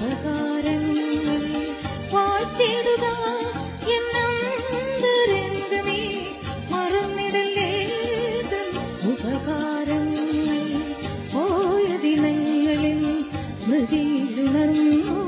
ഉപകാരങ്ങൾ വാഴ്ത്തിടുക എന്നെന്തറിന്തമേ മറന്നിടല്ലേ ഉപകാരങ്ങൾ. പോയ ദിനങ്ങളിൽ സ്മൃതിയിലുണർന്നു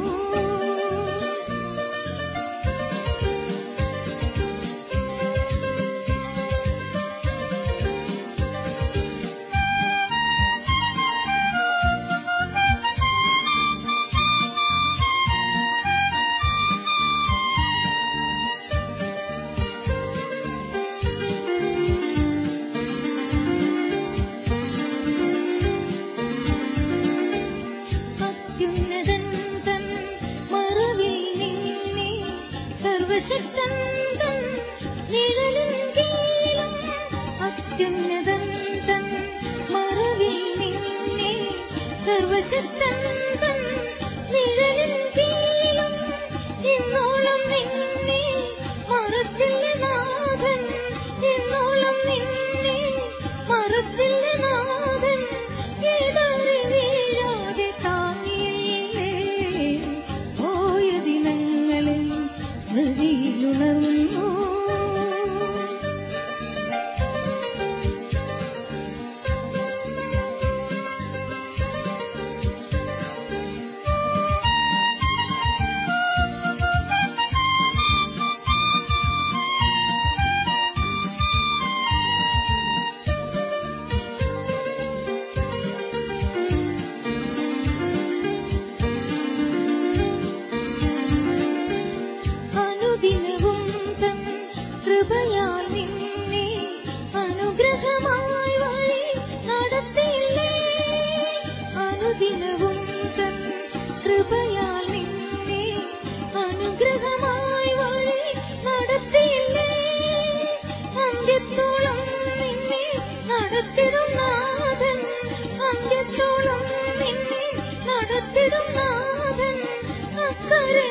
നടത്തിടും നാഥൻ അന്ത്യത്തോളം നിന്നെ അക്കരെ